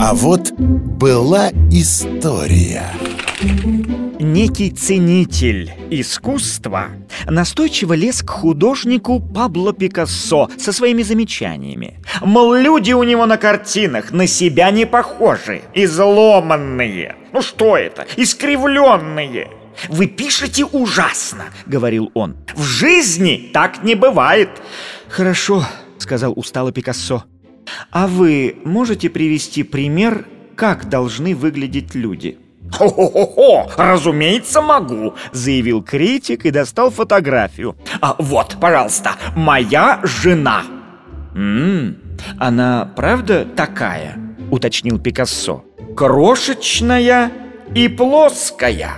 А вот была история Некий ценитель искусства настойчиво лез к художнику Пабло Пикассо со своими замечаниями. Мол, люди у него на картинах на себя не похожи, изломанные. Ну что это, искривленные. «Вы пишете ужасно», — говорил он. «В жизни так не бывает». «Хорошо», — сказал устало Пикассо. «А вы можете привести пример, как должны выглядеть люди?» «Хо-хо-хо, разумеется, могу», — заявил критик и достал фотографию. А, «Вот, пожалуйста, моя жена». «М-м, она правда такая?» — уточнил Пикассо. «Крошечная и плоская».